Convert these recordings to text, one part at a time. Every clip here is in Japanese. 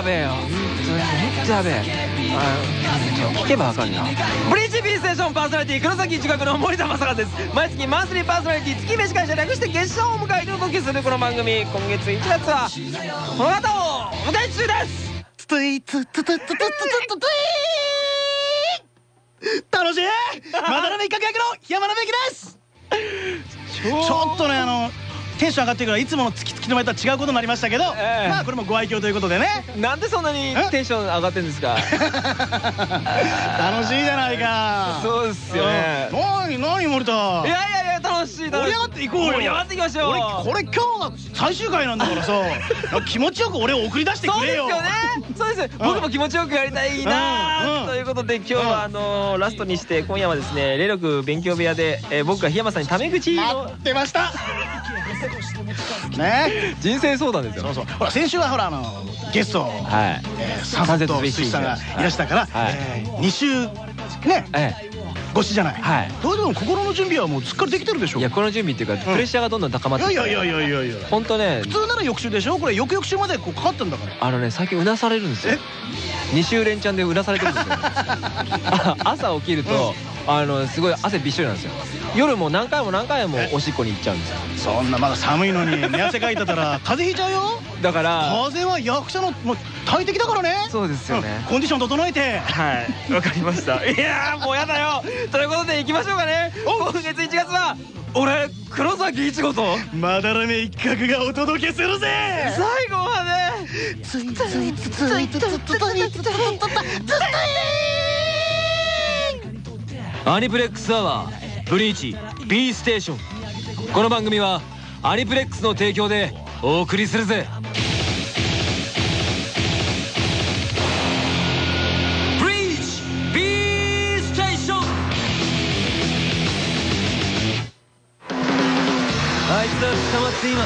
やべえよ。ほんとやべえ。聞けばわかるな。ブリーチ B ステーションパーソナリティ黒崎一学の森田正和です。毎月マンスリーパーソナリティ月飯会社略して月賞を迎えてお届けするこの番組。今月1月はこの方をお迎え中です。つついつつつつつつつつい楽しいまだらめ一角役の檜山のべきですちょっとねあのテンション上がってるからいつもの月々の前とは違うことになりましたけど、ええ。まあこれもご愛嬌ということでね。なんでそんなにテンション上がってんですか？楽しいじゃないか。そうですよね。うん。何何森田。いやいやいや楽しい盛り上がっていこうよ。盛り上がっていきましょう。俺これ今日が最終回なんだからさ気持ちよく俺を送り出してそうくれよ。ですよね。そうです。僕も気持ちよくやりたいなということで今日はあのラストにして今夜はですね霊力勉強部屋でえー僕が檜山さんにタメ口待のってましたね。人生相談ですよ。そうそう。ほら先週はほらあのゲストはい。えーサンセット水木さんがいらしたからはい。えー2週ねえ越しじゃない。はい。どうでも心の準備はもうすっかりできてるでしょ？えいやこの準備っていうかプレッシャーがどんどん高まっていやいやいやいやいや本当ね。普通なら翌週でしょ？これ翌々週までこうかかったんだから。あのね最近うなされるんですよ。2週連チャンでうなされてるんですよ。あ朝起きるとあのすごい汗びっしょりなんですよ。夜も何回も何回もおしっこに行っちゃうんですよ。そんなまだ寒いのに寝汗かいてたら 風邪ひいちゃうよ。だから風邪は役者のもう大敵だからね。そうですよね。うん。コンディション整えて。はい、わかりました。いやーもうやだよ。ということで行きましょうかね。今月1月は俺黒崎いちごと。まだらめ一角がお届けするぜ。最後まで。ついついつついつつつつつつつアニプレックスアワーブリーチ B ステーション。この番組はアニプレックスの提供でお送りするぜ。ブリーチ B ステーション。あいつは捕まって今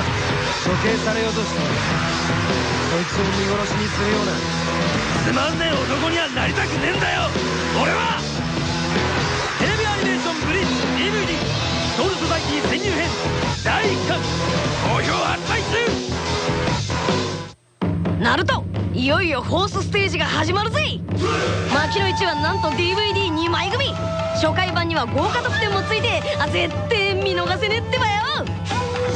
処刑されようとしてるそいつを見殺しにするようなつまんねえ男にはなりたくねえんだよ俺はナルト。いよいよフォースステージが始まるぜ。牧野一はなんと DVD2 枚組。初回版には豪華特典もついて絶対見逃せねってばよ。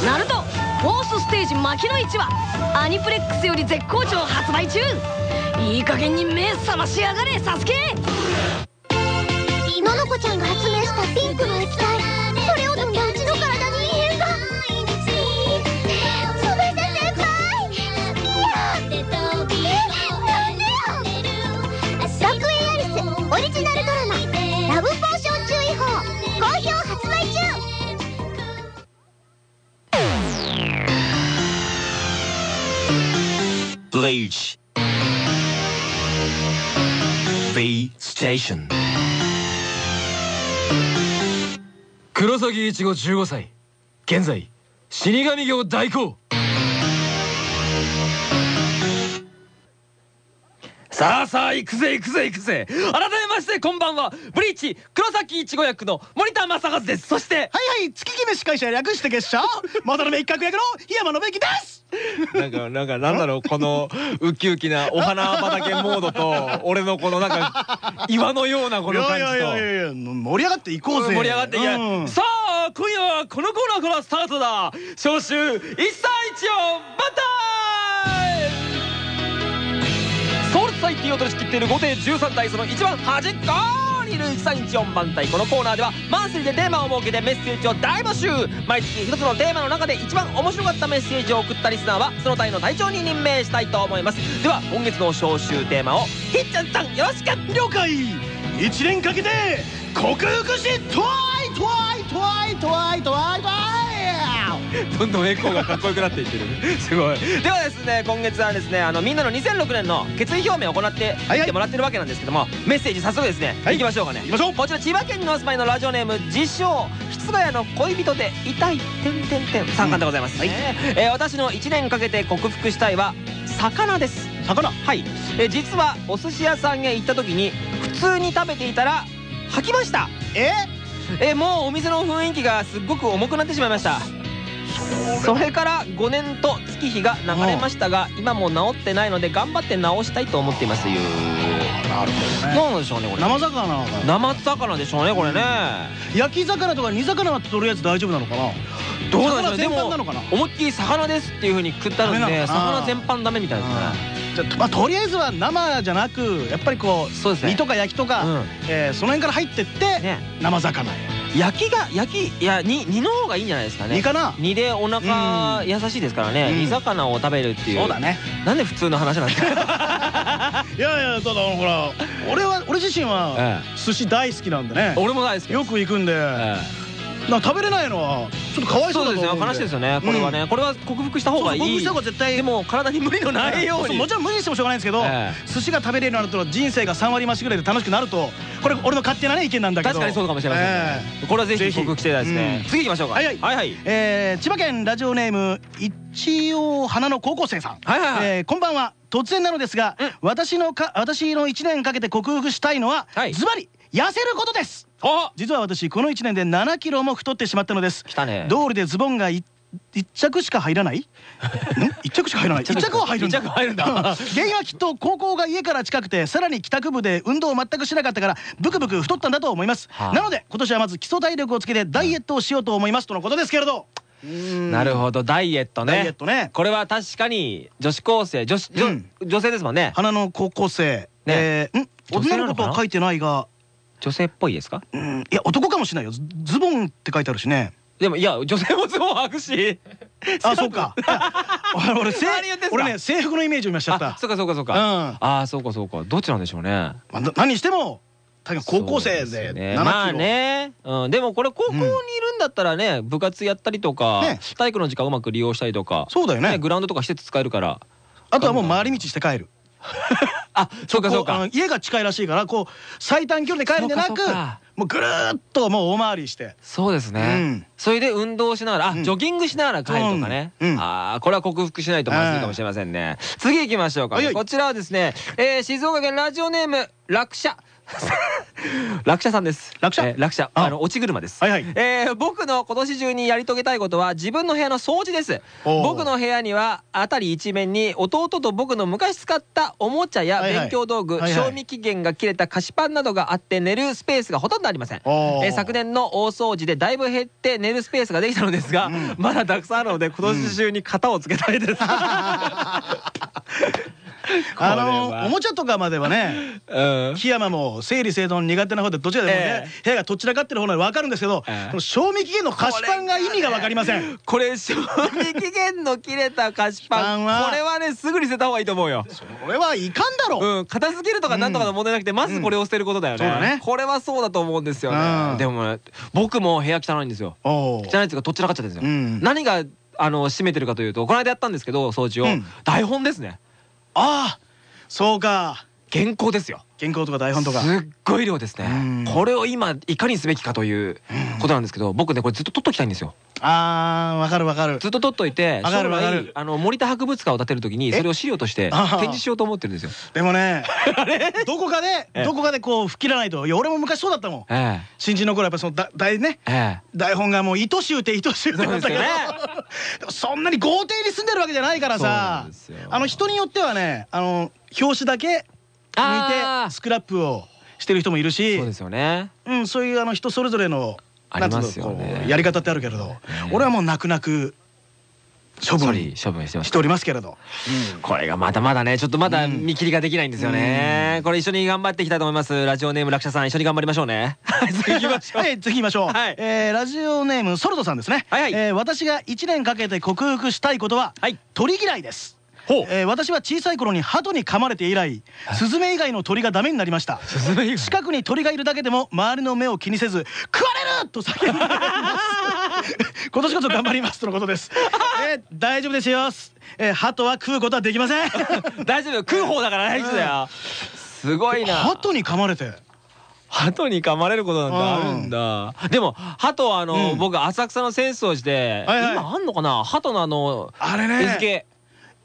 ナルトフォースステージ牧野一はアニプレックスより絶好調発売中。いい加減に目覚ましやがれサスケ。ののこちゃんが発明したピンクの液体 Bleach. B Station. 黒崎一護15歳現在死神業代行さあさあ行くぜ行くぜ行くぜ改めましてこんばんは。ブリーチ黒崎一護役の森田正和です。そしてはいはい月決め司会者略して月謝まだらめ一角役の檜山のべきです。なんか、なんか、なんだろう、この、ウキウキなお花畑モードと、俺のこのなんか、岩のようなこの感じと。いやいやいやいや盛り上がっていこうぜ。盛り上がっていや、うん。さあ今夜はこのコーナーからスタートだ。招集一歳一をバタを取り仕切っている5艇13体その一番端っこにいる一歳一音番隊このコーナーではマンスリーでテーマを設けてメッセージを大募集毎月一つのテーマの中で一番面白かったメッセージを送ったリスナーはその隊の隊長に任命したいと思います。では今月の招集テーマをひっちゃんさんよろしく了解一年かけて克服しトワイトワイトワイトワイトワイトワイ どんどんエコーがかっこよくなっていってる。すごい。ではですね今月はですねあのみんなの2006年の決意表明を行ってはいい。ってもらってるわけなんですけどもメッセージ早速ですね、はい。い、きましょうかね。行きましょう。こちら千葉県にお住まいのラジオネーム自称室ヶ谷の恋人で痛いてんてんてん。三冠でございます、はい。えー私の1年かけて克服したいは魚です。魚。はい、えー実はお寿司屋さんへ行った時に普通に食べていたら吐きました。え？えーもうお店の雰囲気がすっごく重くなってしまいましたそれから5年と月日が流れましたが今も治ってないので頑張って治したいと思っていますよ。なるほどなんでしょうねこれ。生魚が。生魚でしょうねこれね。焼き魚とか煮魚はとりあえず大丈夫なのかな？どうなんでしょう？で魚全般もなのかな？思いっきり魚ですっていう風に食ったので魚全般ダメみたいですね。じゃあまあとりあえずは生じゃなくやっぱりこうそうですね。煮とか焼きとか、うん。えーその辺から入ってって、ね。生魚焼きが焼きいや煮煮の方がいいんじゃないですかね。煮かな？煮でお腹優しいですからね。うん。煮魚を食べるっていう。そうだね。なんで普通の話なんですか？いやいやただほら俺は俺自身はえ寿司大好きなんでね。俺も大好きよく行くんで、えな食べれないのはちょっとかわいそうそうですだと思うんで。よ。悲しいですよね。これはね。これは克服した方がいい。そうそう克服した方が絶対。でも体に無理のないように。そうもちろん無理してもしょうがないんですけど、え寿司が食べれるようになると人生が3割増しぐらいで楽しくなるとこれ俺の勝手なね意見なんだけど。確かにそうかもしれませんね。これはぜひ克服していただいですね。うん。次行きましょうか。はいはい。はえー千葉県ラジオネーム一応花の高校生さん、はいはいはい。えーこんばんは。突然なのですが、うん。私のか私の1年かけて克服したいのは、はい。ズバリ痩せることです。あ実は私この1年で7キロも太ってしまったのです。来たね。道理でズボンがい一着しか入らない？ん？一着しか入らない？一着は入るんだ。一着入るんだ。原因はきっと高校が家から近くてさらに帰宅部で運動を全くしなかったからブクブク太ったんだと思います、はあ。なので今年はまず基礎体力をつけてダイエットをしようと思いますとのことですけれど。なるほど。ダイエットね。ダイエットね。これは確かに女子高生女子女うん。女性ですもんね。花の高校生、えーん？女の子とは書いてないが女性っぽいですか？うん。いや男かもしれないよ。ズズボンって書いてあるしね。でもいや女性もズボン履くし。あそうか。俺俺制俺ね制服のイメージを見ましちゃった。あそうかそうかそうか。うん。ああそうかそうか。どっちなんでしょうね。何にしても高校生でね。7キロまあね、うん、でもこれ高校にいるんだったらね部活やったりとか、ね。体育の時間うまく利用したりとかそうだよねグラウンドとか施設使えるから。あとはもう回り道して帰るあそうかそうか。家が近いらしいからこう最短距離で帰るんじゃなくもうぐるーっともう大回りして。そうですね、うん。それで運動しながらあ、うん。ジョギングしながら帰るとかね、ああこれは克服しないとまずいかもしれませんね、次行きましょうか、こちらはですね、えー静岡県ラジオネーム落車 落車さんです。落車？えー落車。あ。あの落ち車です、はいはい。えー僕の今年中にやり遂げたいことは自分の部屋の掃除です。僕の部屋には辺り一面に弟と僕の昔使ったおもちゃや勉強道具、はいはい。賞味期限が切れた菓子パンなどがあって寝るスペースがほとんどありません。えー昨年の大掃除でだいぶ減って寝るスペースができたのですが、うん。まだたくさんあるので今年中に型をつけたいです、あ こ れは。のおもちゃとかまではねうん。檜山も整理整頓苦手な方でどちらでもね、え部屋がどちらかってる方なら分かるんですけど、賞味期限の菓子パンが意味が分かりません。これ賞味期限の切れた菓子パン。これはねすぐに捨てた方がいいと思うよ。これはいかんだろう、うん、片付けるとかなんとかの問題なくて、まずこれを捨てることだよね,、これはそうだと思うんですようん。ねでもね僕も部屋汚いんですよ。汚いっていうかどっちらかっちゃってるんですよ、うん。何があの閉めてるかというとこの間やったんですけど掃除を、うん。台本ですねああそうか。原稿ですよ。原稿とか台本とか。すっごい量ですね。うん。これを今いかにすべきかということなんですけど僕ねこれずっと取っときたいんですよ。あー分かる分かる。ずっと取っといてわかる将わかる。来あの森田博物館を建てる時にそれを資料としてあ展示しようと思ってるんですよ。でもね どこかでええ。どこかでこう吹っ切らないと。いや俺も昔そうだったもん。え新人の頃やっぱそのだ台ね。ええ。台本がもう糸集って糸集ってなったけど。ね。そんなに豪邸に住んでるわけじゃないからさ。あの人によってはねあの表紙だけ抜いてスクラップをしてる人もいるえしそうですよね。うんそういうあの人それぞれのありますよね。なんつうのこうやり方ってあるけれど俺はもう泣く泣く処分処分してますしておりますけれど。これがまだまだねちょっとまだ見切りができないんですよね。これ一緒に頑張っていきたいと思います。ラジオネーム落車さん一緒に頑張りましょうね。はい次行きましょう。はい。次行きましょう、はい。えーラジオネームソルトさんですね、はいはい。えー私が1年かけて克服したいことは、はい。鳥嫌いですえー私は小さい頃に鳩に噛まれて以来スズメ以外の鳥がダメになりました。近くに鳥がいるだけでも周りの目を気にせず「食われる!」と叫んでいます。今年こそ頑張りますとのことです、えー大丈夫ですよ、えー鳩は食うことはできません。大丈夫。食う方だから大丈夫だよ。すごいな。鳩に噛まれて。鳩に噛まれることなんてあるんだ。でも鳩はあの、うん。僕浅草の浅草寺で、はいはい。今あんのかな？鳩のあのあれね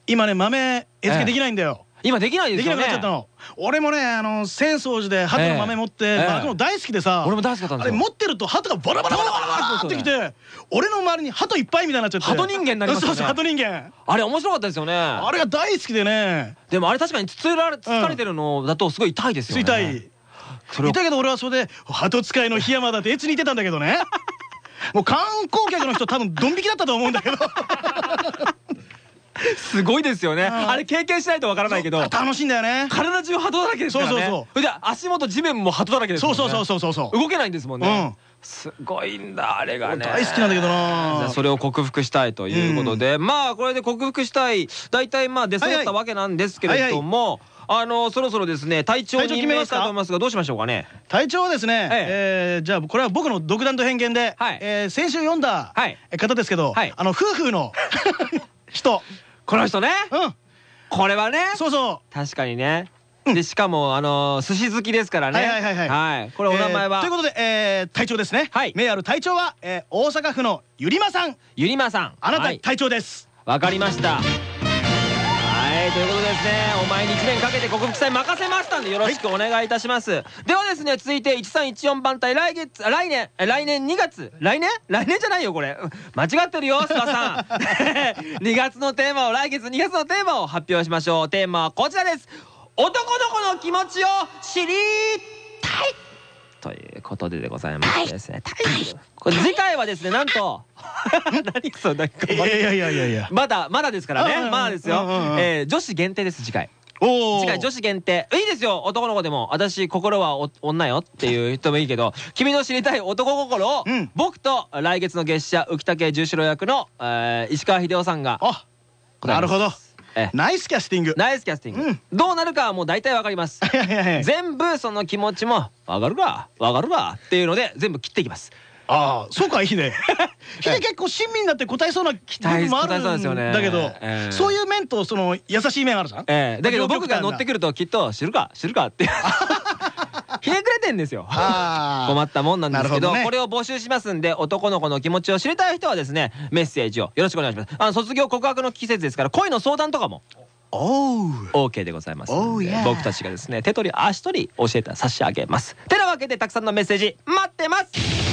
今ね豆餌付けできないんだよ、今できないでですきよねなくなっちゃったの。俺もねあの浅草寺で鳩の豆持ってええ。巻くの大好きでさ。俺も大好きだったんですよ。持ってると鳩がバラバラバラバラバラってきて俺の周りに鳩いっぱいみたいになっちゃって。鳩人間になりますよね。そうそう鳩人間。あれ面白かったですよね。あれが大好きでね。でもあれ確かにつつられつつかれてるのだとすごい痛いですよね。痛い。それをいたけど俺はそれで鳩使いの檜山だってエツに似てたんだけどね。もう観光客の人多分ドン引きだったと思うんだけど すごいですよね。ん。あれ経験しないとわからないけど楽しいんだよね。体中鳩だらけですからね。そうそうそう。それで足元地面も鳩だらけですもんね。そうそうそうそうそう動けないんですもんね。すごいんだあれがね。大好きなんだけどな。それを克服したいということで、まあこれで克服したい。大体まあ出揃ったわけなんですけれども、あのそろそろですね体調に体調決めしたいと思いますがどうしましょうかね。体調はですね、え。えーじゃあこれは僕の独断と偏見で、はい。えー先週読んだはい。方ですけど、はい。あの夫婦の 人。この人ね。うん。これはね。そうそう。確かにね。でしかもあの寿司好きですからね。はいはいはいはい。これお名前は。えーということで、えー隊長ですね。はい。名ある隊長は、えー大阪府のゆりまさん。ゆりまさん。あなはい。た隊長です、わかりましたいということですね。お前に1年かけて克服したい任せましたんでよろしくお願いいたします、ではですね続いて1314番隊来月来年来年？2月？来年？来年じゃないよこれ。間違ってるよ須田さん。2月のテーマを来月2月のテーマを発表しましょう。テーマはこちらです。男の子の気持ちを知りたい。ことででございますですね。これ次回はですねなんと。何そうなんかいやいやいやいやいや。まだまだですからね。まだですよ。えー女子限定です次回。次回女子限定。いいですよ。男の子でも私心はお女よっていう人もいいけど君の知りたい男心をうん。僕と来月の月謝浮竹十四郎役のえー石川秀夫さんがあ答えますなるほど。ええナイスキャスティング。ナイスキャスティング、うん。どうなるかはもう大体わかります。全部その気持ちも「わかるか？わかるか」っていうので全部切っていきます。ああそうかヒデヒデ結構親身になって答えそうな部分もあるんだけどええ。そういう面とその優しい面あるじゃん？ええ。だけど僕が乗ってくくるときっと「知るか？知るか」って ひねくれてんですよ。困ったもんなんですけどね。これを募集しますんで男の子の気持ちを知りたい人はですねメッセージを。よろしくお願いします。あの卒業告白の季節ですから恋の相談とかもおう。OK でございますの Oh. 僕たちがですね手取り足取り教えて差し上げます。てなわけでたくさんのメッセージ待ってます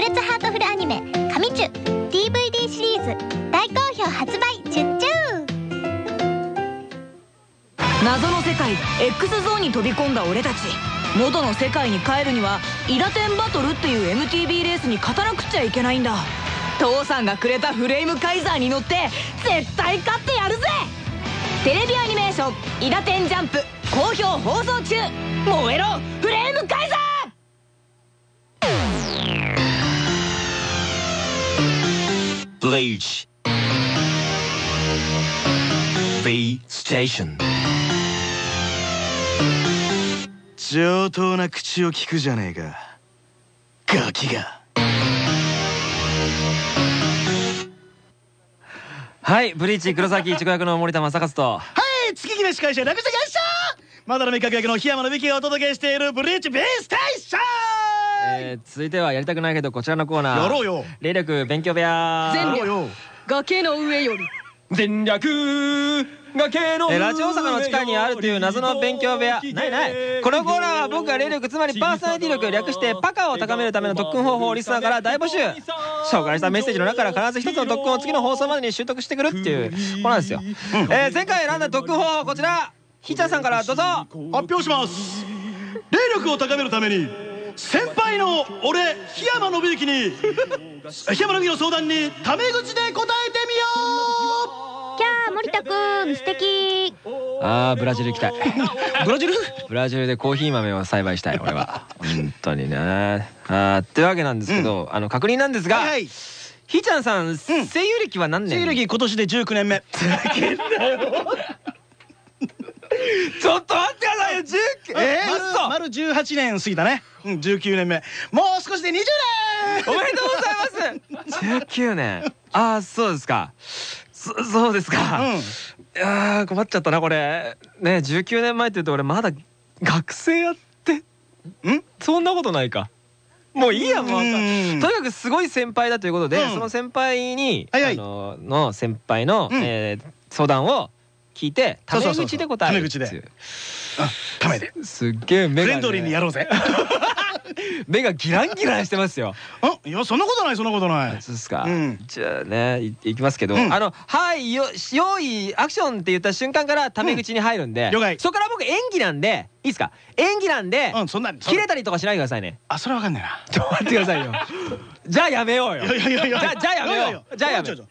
爆裂ハートフルアニメ「神チュ」DVD シリーズ大好評発売チュッチュ謎の世界 X ゾーンに飛び込んだ俺たち。元の世界に帰るにはイダテンバトルっていう MTB レースに勝たなくちゃいけないんだ。父さんがくれたフレームカイザーに乗って絶対勝ってやるぜ。テレビアニメーション「イダテンジャンプ」好評放送中。燃えろフレームカイザー Bleach B ステーション上等な口を聞くじゃねえか。ガキが。はいブリーチ黒崎一子役の森田正和と。はい月決め司会者略して会社まだの味覚役の檜山の美希がお届けしているブリーチ B ステーションえー続いてはやりたくないけどこちらのコーナー。やろうよ。霊力勉強部屋。全力。崖の上より。全略崖のえーラジオ大阪の地下にあるという謎の勉強部屋。ないないこのコーナーは僕が霊力つまりパーソナリティ力略してパカを高めるための特訓方法をリスナーから大募集紹介したメッセージの中から必ず一つの特訓を次の放送までに習得してくるっていうコーナーですよ、えー前回選んだ特訓方法はこちらひーちゃんさんからどうぞ発表します霊力を高めるために先輩の俺檜山信之に 檜山信之の相談にタメ口で答えてみよう。キャー森田くん素敵。あーブラジル行きたい。ブラジル？ブラジルでコーヒー豆を栽培したい俺は。本当にね。あーってわけなんですけど、あの確認なんですが、はいはい。ひーちゃんさん、声優歴は何年？西暦今年で19年目。ちょっと19えー、嘘。丸18年過ぎたね。うん19年目。もう少しで20年。おめでとうございます。19年。ああそうですか。そそうですか、うん。いやー困っちゃったなこれ。ね19年前って言うと俺まだ学生やって。ん？そんなことないか。もういいやもう。うんとにかくすごい先輩だということで、うん。その先輩に、はいはい。あのの先輩の、うん。えー相談を聞いてタメ口で答えるっていう。タメ口で。ためで。すっげえ目が、ね、フレンドリーにやろうぜ。目がギランギランしてますよ。あいやそんなことないそんなことない。そうですか、うん。じゃあねいいきますけど、うん。あの「はいよ用意アクション」って言った瞬間からタメ口に入るんで、了解。そこから僕演技なんでいいですか？演技なんで、うんそんな切れたりとかしないでくださいね。あそれわかんねえな。ちょっと待ってくださいよ。じゃあやめようよ。じゃあじゃあやめようじゃあやめよう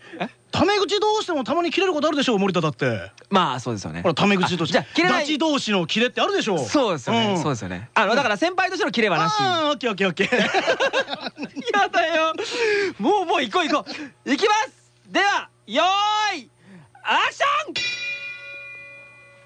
タメ口どうしてもたまに切れることあるでしょ森田だって。まあそうですよね。ほらタメ口としてあじゃあ切れない。同士の切れってあるでしょそうですよね、ん。そうですよね。あのだから先輩としての切れはなし。あーオッケーオッケーオッケー。やだよ。もうもう行こう行こう。行きます。ではよーい。アクション。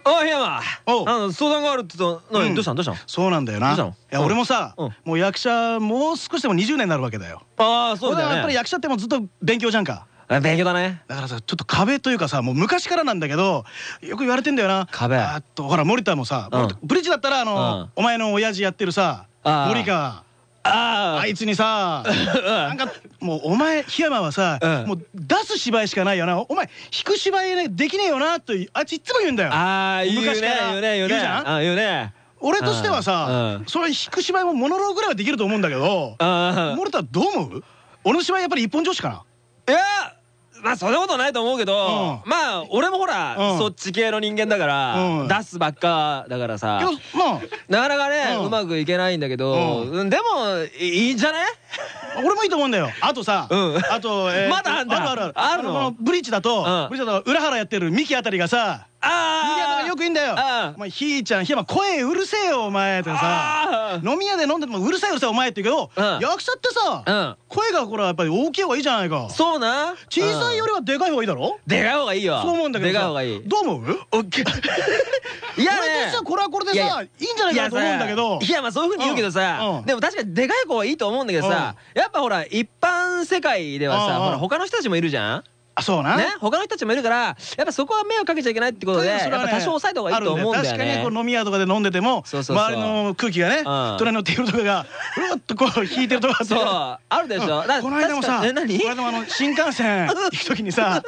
おい檜山お相談があるって言ったどうしたんどうしたの？そうなんだよな。いやうん俺もさうん。もう役者もう少しでも20年になるわけだよ。ああそう俺はやっぱり役者ってもうずっと勉強じゃんか。あ勉強だね。だからさちょっと壁というかさもう昔からなんだけどよく言われてんだよな。壁。あとほら森田もさ、うん。ブリッジだったらあの、うん。お前の親父やってるさ森川。ああいつにさなんかもうお前檜山はさ、うん。もう出す芝居しかないよな。お前引く芝居ねできねえよなとあいついつも言うんだよ。ああ言うね言うね言うね。言うじゃん？あ言うね。俺としてはさ、うん。それ引く芝居もモノローグぐらいはできると思うんだけどあ森田はどう思う？俺の芝居やっぱり一本上司かないやまあそんなことないと思うけど、うまあ俺もほら、うん。そっち系の人間だから、うん。出すばっかだからさ。まなかなかね、ううんまくいけないんだけど、でもいいんじゃね？あ俺もいいと思うんだよ。あとさ、うん。あと、えー まだあんだ。あるあるある。の？こブリッジだと、裏原やってるミキあたりがさあたりあがよく言うんだよ。あお前ひーちゃんひーま声うるせえよお前ってさ。あ飲み屋で飲んでてもうるさいうるさいお前って言うけど、うん。役者ってさ、うん。声がこれはやっぱり大きい方がいいじゃないか。そうな。小さいよりはでかい方がいいだろ、でかい方がいいよ。そう思うんだけどでさかい方がいい。どう思う？オッケーいや俺とねしてはこれはこれでさいやいや。いいんじゃないかなと思うんだけど。いやまあそういうふうに言うけどさ、でも確かにでかい子はいいと思うんだけどさ、やっぱほら一般世界ではさ、ほら他の人たちもいるじゃんあそうな？ね他の人たちもいるからやっぱそこは迷惑かけちゃいけないってことで、やっぱ多少抑えた方がいいと思うんだよ確かにねこう飲み屋とかで飲んでても周りの空気がねん。隣のテーブルとかがうっとこう引いてるとこあってそう。あるでしょ、だからこの間もさこの間もあの新幹線行く時にさ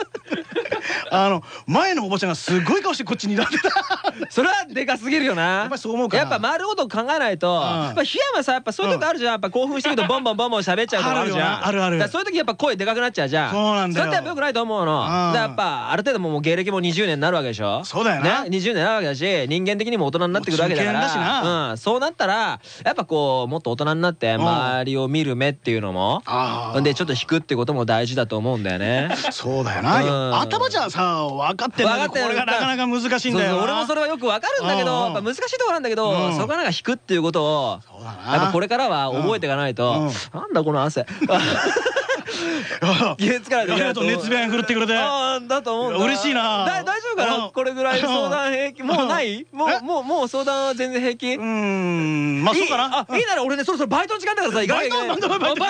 あの前のおばちゃんがすごい顔してこっちにらんでた。それはでかすぎるよな。やっぱりそう思うかな。やっぱ回ることを考えないと、やっぱ檜山さやっぱそういうとこあるじゃん。やっぱ興奮してくるとボンボンボンボン喋っちゃうとこあるじゃん。あるあるそういう時やっぱ声でかくなっちゃうじゃん。そうなんだよ。それってやっぱ良くないと思うの。だやっぱある程度もうもう芸歴も20年になるわけでしょ。そうだよな。ね？20年になるわけだし人間的にも大人になってくるわけだから。うん。そうなったらやっぱこうもっと大人になって周りを見る目っていうのもあー。でちょっと引くってことも大事だと思うんだよね。そうだよな、頭じゃさ分かってんだけど分かってるこれがなかなか難しいんだよ俺もそれはよくわかるんだけど難しいところなんだけどうん。そこはなんか引くっていうことをこれからは覚えていかないと。うん。なんだこの汗月からありがとう熱弁振るってくれてああだと思う嬉しいな大丈夫かなこれぐらい相談平気もうないもうもうもう相談は全然平気うんまあそうかないいなら俺ねそろそろバイトの時間だからさ行かなきゃいけないバイ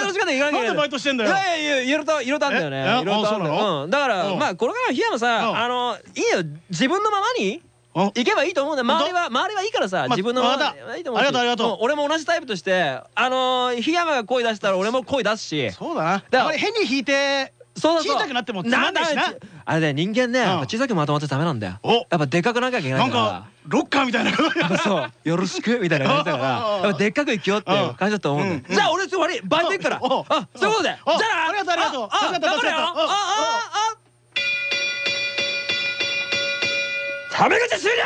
トの時間で行かなきゃいけないなんでバイトしてんだよいやいやいやいろいろといろいろあんだよねいろいろとあんだよだからまあこれから檜山うんさあのいいよ自分のままに行けばいいと思うんだ。よ周りは周りはいいからさま自分のままいいと思うし。ありがとうありがとう。ん俺も同じタイプとしてあのー檜山が声出したら俺も声出すし。そうだな。らあまり変に引いてそうだそう。小さくなってもつまんないしな。だあれね人間ね。小さくまとまっちゃダメなんだよ。お。やっぱでっかくなきゃいけなないんんだからかロッカーみたいな。そう。よろしくみたいな感じだから。やっぱでっかく生きようっていう感じだと思うんだじゃあ俺終わり。バイト行くから。おあそういうことで。じゃおあなありがとうありがとう。あ頑張れよ。あ助かった。あああタメ口終了！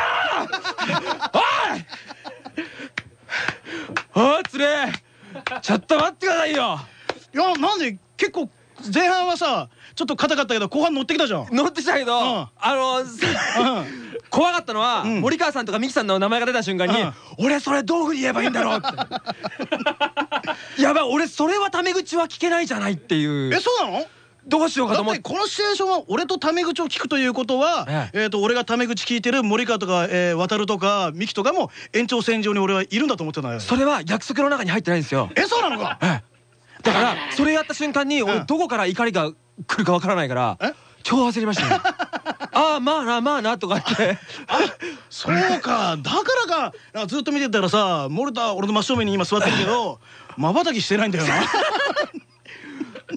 おい！おいつれ！ちょっと待ってくださいよ！いやなんで結構前半はさちょっと硬かったけど後半乗ってきたじゃん。乗ってきたけど、うん。あの怖かったのは、ん。森川さんとかミキさんの名前が出た瞬間に、うん。俺それどういうふうに言えばいいんだろうって。やばい俺それはタメ口は聞けないじゃないっていう。えそうなの？どうしようかと思って。このシチュエーションは俺とタメ口を聞くということは、ええ。ー、と俺がタメ口聞いてる森川とか、えー、渡るとかミキとかも延長線上に俺はいるんだと思ってたのよ。それは約束の中に入ってないんですよ。えそうなのか？ええ。だからそれやった瞬間に俺うんどこから怒りが来るかわからないからえ？超焦りましたね。ああまあなまあなとか言って。そうか。だからか。ずっと見てたらさ森田俺の真正面に今座ってるけどまばたきしてないんだよない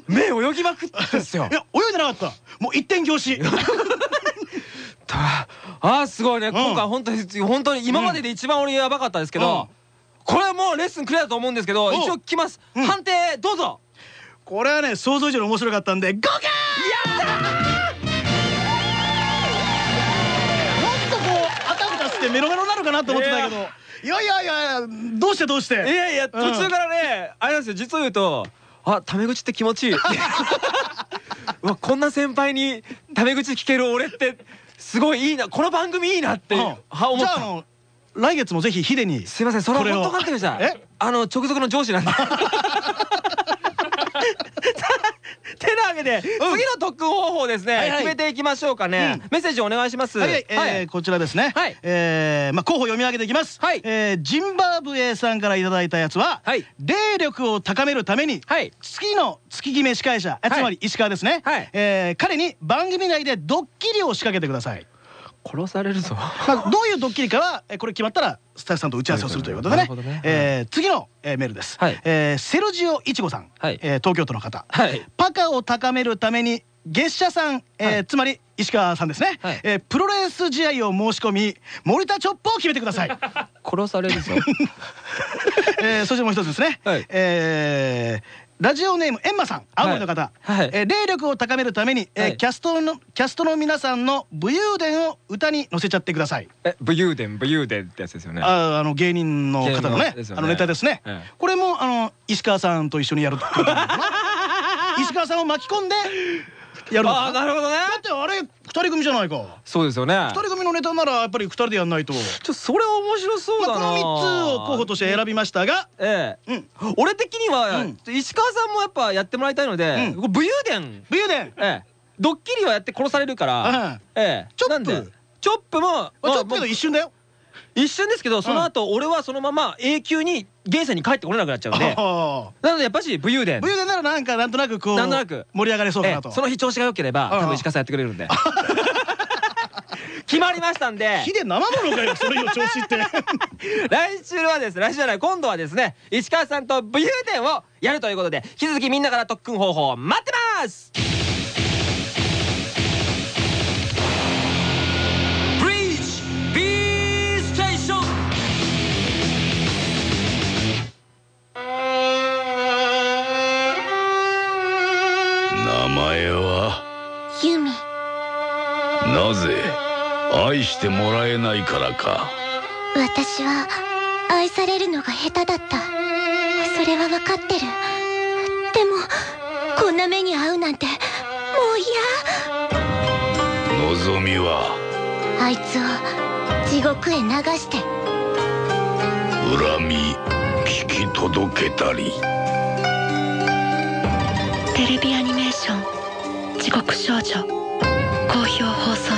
目泳ぎまくってんですよ。や泳いでなかった。もう一点凝視 ああすごいね。今回本当に本当に今までで一番俺やばかったですけど、これはもうレッスンクリアだと思うんですけどうん。一応聞きます、うん。判定どうぞ。これはね想像以上に面白かったんで合格もっとこうあたふたしてメロメロになるかなと思ってたけど。いやいやいやどうしてどうして。いやいや途中からね、あれなんですよ。実を言うとあタメ口って気持ちいい。うわこんな先輩にタメ口聞ける俺ってすごいいいな。この番組いいなって、思った。来月もぜひヒデにすいませんそれは本当かってくださあの直属の上司なんで てなわけで、次の特訓方法ですね、決めていきましょうかね、メッセージお願いします。はいはい、えーこちらですね。はい。えーまあ候補読み上げていきます。はい。えージンバブエさんからいただいたやつは、はい。霊力を高めるために、はい。次の月決め司会者、えつまり石川ですね。はい。えー彼に番組内でドッキリを仕掛けてください。殺されるぞ。まあどういうドッキリかはえーこれ決まったらスタッフさんと打ち合わせをするということでね。ね。えー次の、えーメールです。はい。えーセルジオイチゴさん、はい。えー東京都の方。はい。パカを高めるために月謝さん、えーはい。つまり石川さんですね、はい。えープロレス試合を申し込み森田チョップを決めてください、殺されるぞ。えーそしてもう一つですね、はい。えーラジオネームエンマさん青森の方、はい。はい。えー霊力を高めるために、えーはい。キャストのキャストの皆さんの武勇伝を歌に載せちゃってください。え武勇伝武勇伝ってやつですよね。あーあの芸人の方のねね。あのネタですね、ええ。これもあの石川さんと一緒にやる 石川さんを巻き込んでやるのあかな。あなるほどね。だってあれ二人組じゃないか。そうですよね。二人組のネタならやっぱり二人でやんないと、ちょそれ面白そうだな、まあ、この三つを候補として選びましたが。ええ。うん。俺的には、うん。石川さんもやっぱやってもらいたいので、うん。武勇伝。武勇伝。ええ。ドッキリはやって殺されるから、うん。ええ。チョップ。なんで？チョップも、まあ、ちょっとけど一瞬だよ一瞬ですけどその後、俺はそのまま永久に現世に帰ってこれなくなっちゃうんで。あなのでやっぱし武勇伝。武勇伝ならなんかなんとなくこうなんとなく。盛り上がれそうかええ。なと、その日調子が良ければうん多分石川さんやってくれるんで。決まりましたんで。火で生ものかよそれよ調子って。来週はですね来週じゃない今度はですね石川さんと武勇伝をやるということで引き続きみんなから特訓方法を待ってますなぜ愛してもらえないからか。私は愛されるのが下手だった。それは分かってる。でもこんな目に遭うなんてもう望みは？嫌あいつを地獄へ流して。恨み聞き届けたり。テレビアニメーション「地獄少女」好評放送。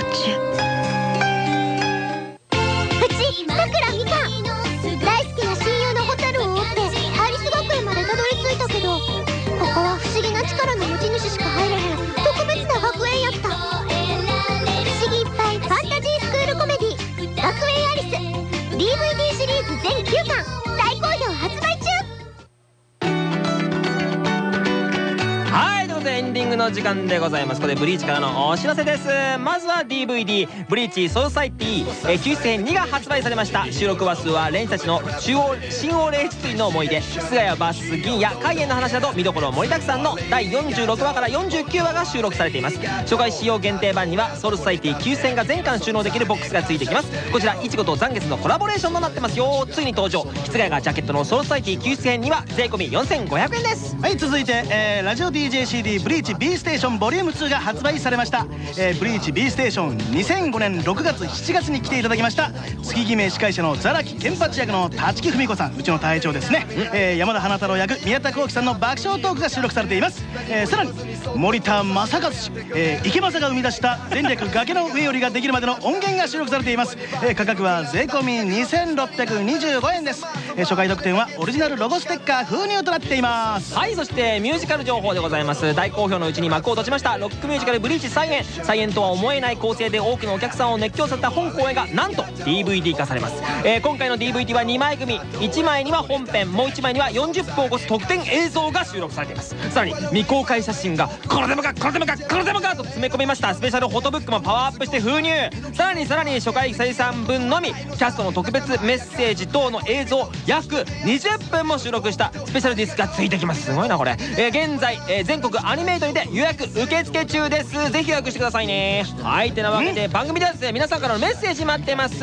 ディングの時間でございます。ここでブリーチからのお知らせです。まずは DVD「ブリーチソウルソサエティ」えー救出編2が発売されました。収録話数はレンジたちの中央新王霊出の思い出。日番谷 VS銀や海燕の話など見どころ盛りだくさんの第46話から49話が収録されています。初回仕様限定版にはソウルソサエティ救出編が全巻収納できるボックスがついてきますこちら一護と斬月のコラボレーションとなってますよ。ついに登場。日番谷がジャケットのソウルソサエティ救出編には税込4500円です。はい続いて、えーラジオ DJCD ブリーチチ B ステーションボリューム2が発売されました、えーブリーチ B ステーション2005年6月7月に来ていただきました。月決め司会者のザラキケンパチ役の立木文子さん。うちの隊長ですね、えー山田花太郎役宮田幸喜さんの爆笑トークが収録されています、えーさらに森田正和氏、えー池正が生み出した前略崖の上よりができるまでの音源が収録されています、えー価格は税込み2625円です、えー初回特典はオリジナルロゴステッカー封入となっています。はいそしてミュージカル情報でございます。大好評のうちに幕を閉じました。ロックミュージカル「ブリーチ再演」再演とは思えない構成で多くのお客さんを熱狂させた本公演がなんと DVD 化されます、えー今回の DVD は2枚組。1枚には本編もう1枚には40分を超す特典映像が収録されています。さらに未公開写真がこれでもかこれでもかこれでもかと詰め込みました。スペシャルフォトブックもパワーアップして封入。さらにさらに初回生産分のみキャストの特別メッセージ等の映像約20分も収録したスペシャルディスクがついてきます。すごいなこれ、えー現在、えー全国アニメイトにて予約受付中です。ぜひ予約してくださいね。はい。てなわけで番組ではですね皆さんからのメッセージ待ってます。い。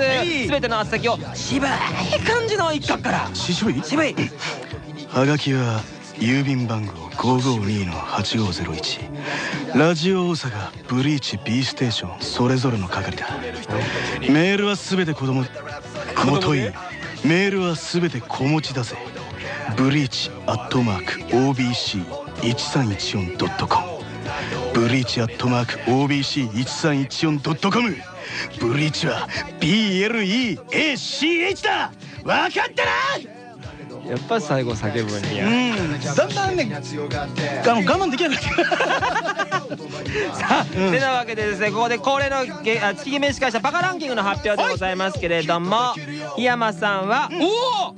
全ての宛先を渋い感じの一角から。渋い？渋いはがきは郵便番号552-8501ラジオ大阪ブリーチ B ステーションそれぞれの係だ。メールはすべて子供もといメールはすべて子持ちだぜ。ブリーチアットマーク OBC1314.com ブリーチアットマーク OBC1314.com ブリーチは BLEACH だ。わかったな！やっぱ最後叫ぶんやうん。だんだんねあの我慢できなくなって さあ、てなわけでですねここで恒例のげあ月決め司会者バカランキングの発表でございますけれども檜山さんは、おお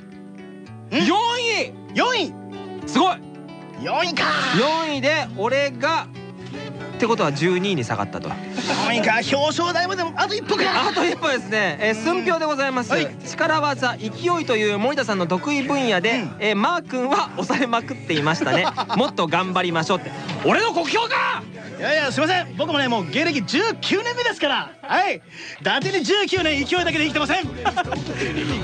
！4位！4位。すごい4位か。4位で俺がってことは12位に下がったと。4位か。表彰台までもあと一歩か。あと一歩ですね、えー寸評でございます、はい。力技勢いという森田さんの得意分野で、えーマー君は抑えまくっていましたね。もっと頑張りましょうって。俺の国評かいやいやすいません。僕もねもう芸歴19年目ですから。はい。伊達に19年勢いだけで生きてません。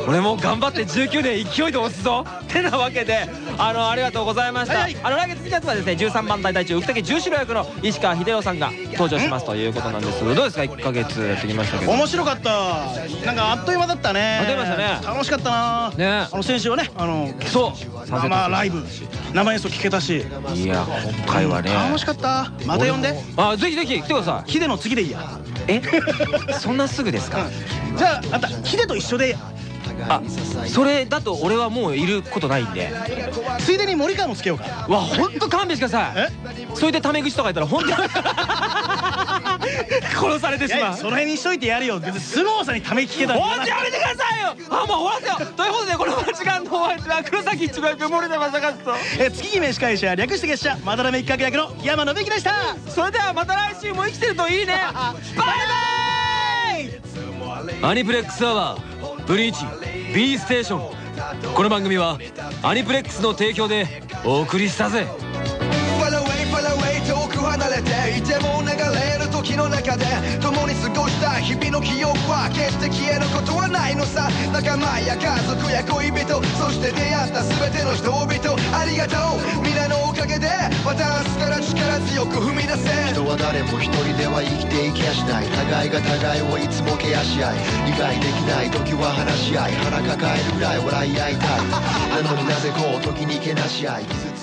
俺も頑張って19年勢いで押すぞ。てなわけであのありがとうございました、はいはい。あの来月2月はですね13番隊隊長浮竹十四郎役の石川秀夫さんが登場しますということなんですけどどうですか？1ヶ月やってきましたけど。面白かった。なんかあっという間だったね。あっという間でしたね。楽しかったな。ね。あの先週はねあのそう。生ライブ。生演奏聴けたし。いや今回はね。楽しかった。また呼んで。あぜひぜひ来てください。ヒデの次でいいや。え？そんなすぐですか？じゃああんたヒデと一緒で。あそれだと俺はもういることないんで。ついでに森川もつけようか。わほんと勘弁してください。え？それでタメ口とか言ったら本当に殺されていしまう。やその辺にしといてやるよ。別に相撲さんにため聞けたらほんとやめてくださいよあもう終わらせよということでこの時間のお相手は黒崎一郎役森田正和とえ月決め司会者略して月謝まだらめ一角役の山野美樹でしたそれではまた来週も生きてるといいね。バイバイ。アニプレックスアワーブリーチ B ステーション。この番組はアニプレックスの提供でお送りしたぜ。遠く離れていても流の中で共に過ごした日々の記憶は決して消えることはないのさ。仲間や家族や恋人そして出会った全ての人々ありがとう。皆のおかげでまた明日から力強く踏み出せ。人は誰も一人では生きていけやしない互いが互いをいつもケアし合い理解できない時は話し合い腹抱えるぐらい笑い合いたい。なのになぜこう時にけなし合い傷つ